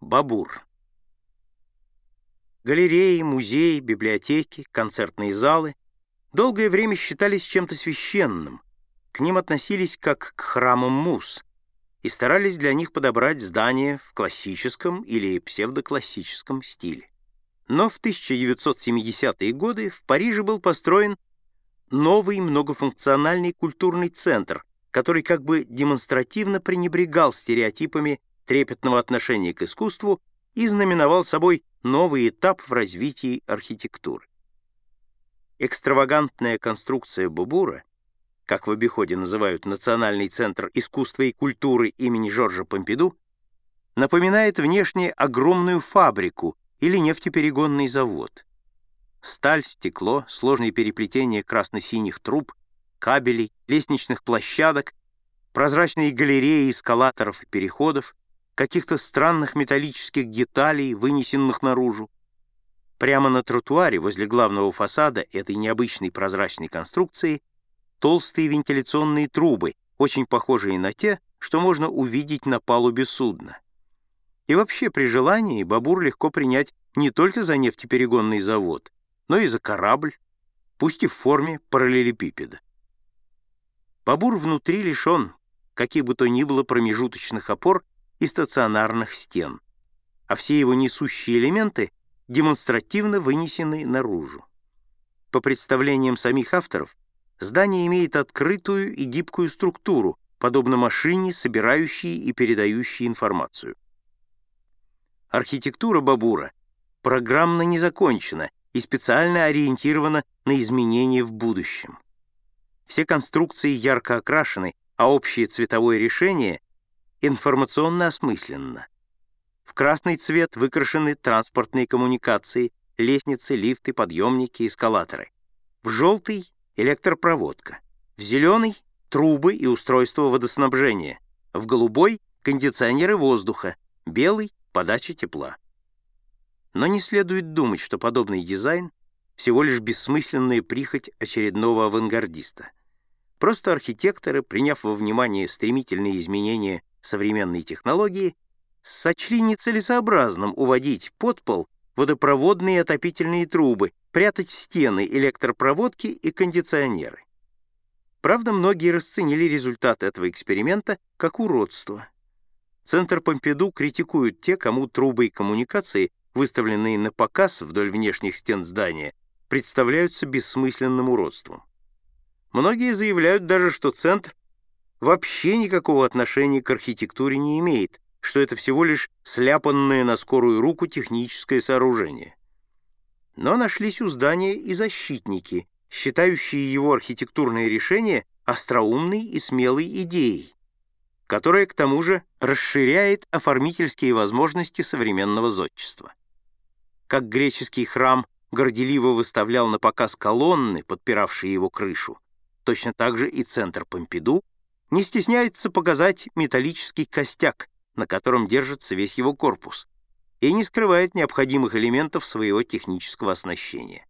Бабур. Галереи, музеи, библиотеки, концертные залы долгое время считались чем-то священным, к ним относились как к храмам мус и старались для них подобрать здания в классическом или псевдоклассическом стиле. Но в 1970-е годы в Париже был построен новый многофункциональный культурный центр, который как бы демонстративно пренебрегал стереотипами трепетного отношения к искусству и знаменовал собой новый этап в развитии архитектуры. Экстравагантная конструкция Бубура, как в обиходе называют Национальный центр искусства и культуры имени Жоржа Помпиду, напоминает внешне огромную фабрику или нефтеперегонный завод. Сталь, стекло, сложные переплетения красно-синих труб, кабелей, лестничных площадок, прозрачные галереи эскалаторов и переходов, каких-то странных металлических деталей, вынесенных наружу. Прямо на тротуаре возле главного фасада этой необычной прозрачной конструкции толстые вентиляционные трубы, очень похожие на те, что можно увидеть на палубе судна. И вообще, при желании, Бабур легко принять не только за нефтеперегонный завод, но и за корабль, пусть и в форме параллелепипеда. Бабур внутри лишен каких бы то ни было промежуточных опор и стационарных стен, а все его несущие элементы демонстративно вынесены наружу. По представлениям самих авторов, здание имеет открытую и гибкую структуру, подобно машине, собирающей и передающей информацию. Архитектура Бабура программно не закончена и специально ориентирована на изменения в будущем. Все конструкции ярко окрашены, а общее цветовое решение информационно осмысленно. В красный цвет выкрашены транспортные коммуникации, лестницы, лифты, подъемники, эскалаторы. В желтый — электропроводка. В зеленый — трубы и устройство водоснабжения. В голубой — кондиционеры воздуха. Белый — подача тепла. Но не следует думать, что подобный дизайн — всего лишь бессмысленная прихоть очередного авангардиста. Просто архитекторы, приняв во внимание стремительные изменения современные технологии сочли нецелесообразным уводить под пол водопроводные отопительные трубы, прятать в стены электропроводки и кондиционеры. Правда, многие расценили результат этого эксперимента как уродство. Центр Помпиду критикуют те, кому трубы и коммуникации, выставленные на показ вдоль внешних стен здания, представляются бессмысленным уродством. Многие заявляют даже, что центр вообще никакого отношения к архитектуре не имеет, что это всего лишь сляпанное на скорую руку техническое сооружение. Но нашлись у здания и защитники, считающие его архитектурное решение остроумной и смелой идеей, которая к тому же расширяет оформительские возможности современного зодчества. Как греческий храм горделиво выставлял на показ колонны, подпиравшие его крышу, точно так же и центр Помпиду не стесняется показать металлический костяк, на котором держится весь его корпус, и не скрывает необходимых элементов своего технического оснащения.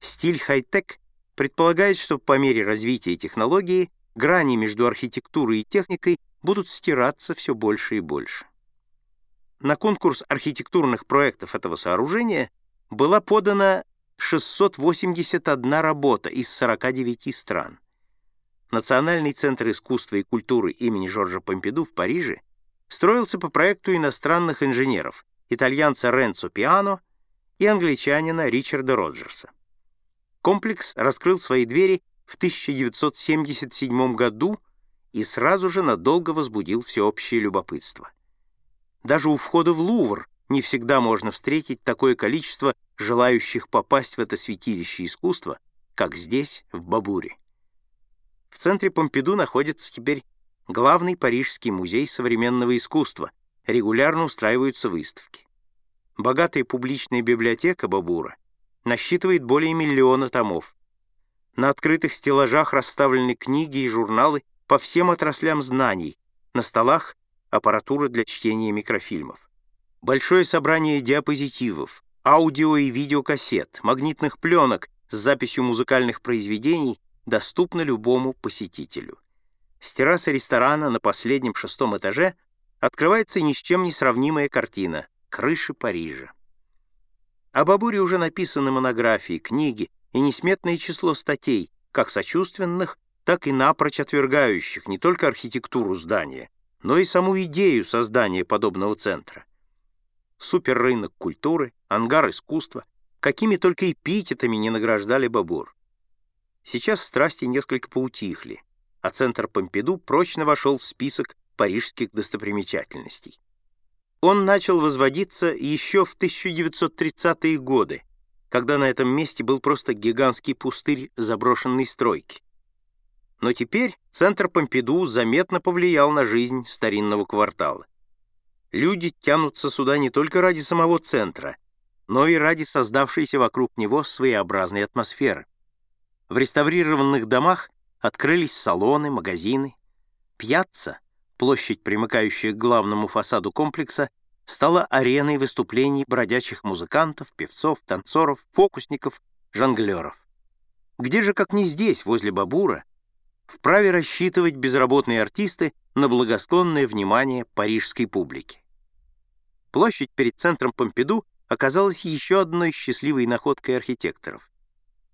Стиль хай-тек предполагает, что по мере развития технологии грани между архитектурой и техникой будут стираться все больше и больше. На конкурс архитектурных проектов этого сооружения была подана 681 работа из 49 стран. Национальный центр искусства и культуры имени Жоржа Помпиду в Париже строился по проекту иностранных инженеров, итальянца Ренцо Пиано и англичанина Ричарда Роджерса. Комплекс раскрыл свои двери в 1977 году и сразу же надолго возбудил всеобщее любопытство. Даже у входа в Лувр не всегда можно встретить такое количество желающих попасть в это святилище искусства, как здесь, в Бабуре. В центре Помпиду находится теперь главный Парижский музей современного искусства, регулярно устраиваются выставки. Богатая публичная библиотека Бабура насчитывает более миллиона томов. На открытых стеллажах расставлены книги и журналы по всем отраслям знаний, на столах — аппаратура для чтения микрофильмов. Большое собрание диапозитивов, аудио и видеокассет, магнитных пленок с записью музыкальных произведений доступна любому посетителю. С террасы ресторана на последнем шестом этаже открывается ни с чем не сравнимая картина — крыши Парижа. О Бабуре уже написаны монографии, книги и несметное число статей, как сочувственных, так и напрочь отвергающих не только архитектуру здания, но и саму идею создания подобного центра. Суперрынок культуры, ангар искусства, какими только эпитетами не награждали Бабур. Сейчас страсти несколько поутихли, а центр Помпиду прочно вошел в список парижских достопримечательностей. Он начал возводиться еще в 1930-е годы, когда на этом месте был просто гигантский пустырь заброшенной стройки. Но теперь центр Помпиду заметно повлиял на жизнь старинного квартала. Люди тянутся сюда не только ради самого центра, но и ради создавшейся вокруг него своеобразной атмосферы. В реставрированных домах открылись салоны, магазины. Пьяцца, площадь, примыкающая к главному фасаду комплекса, стала ареной выступлений бродячих музыкантов, певцов, танцоров, фокусников, жонглеров. Где же, как не здесь, возле Бабура, вправе рассчитывать безработные артисты на благосклонное внимание парижской публики? Площадь перед центром Помпиду оказалась еще одной счастливой находкой архитекторов.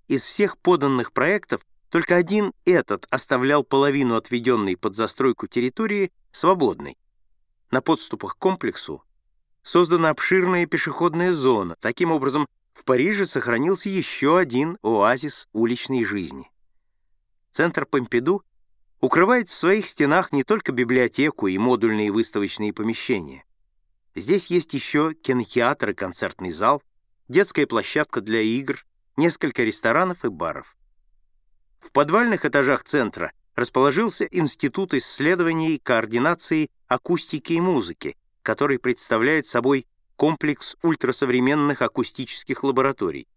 Из всех поданных проектов только один этот оставлял половину отведенной под застройку территории свободной. На подступах к комплексу создана обширная пешеходная зона. Таким образом, в Париже сохранился еще один оазис уличной жизни. Центр Помпиду укрывает в своих стенах не только библиотеку и модульные выставочные помещения. Здесь есть еще кинотеатр и концертный зал, детская площадка для игр, несколько ресторанов и баров. В подвальных этажах центра расположился Институт исследований и координации акустики и музыки, который представляет собой комплекс ультрасовременных акустических лабораторий.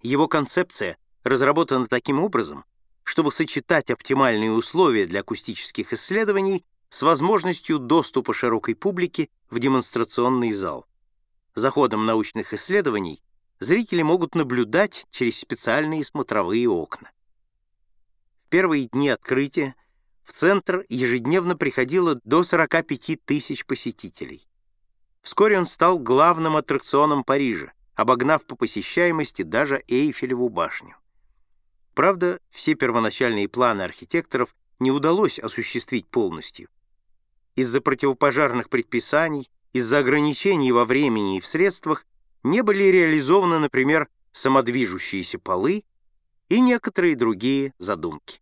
Его концепция разработана таким образом, чтобы сочетать оптимальные условия для акустических исследований с возможностью доступа широкой публики в демонстрационный зал. За ходом научных исследований зрители могут наблюдать через специальные смотровые окна. В первые дни открытия в центр ежедневно приходило до 45 тысяч посетителей. Вскоре он стал главным аттракционом Парижа, обогнав по посещаемости даже Эйфелеву башню. Правда, все первоначальные планы архитекторов не удалось осуществить полностью. Из-за противопожарных предписаний, из-за ограничений во времени и в средствах не были реализованы, например, самодвижущиеся полы и некоторые другие задумки.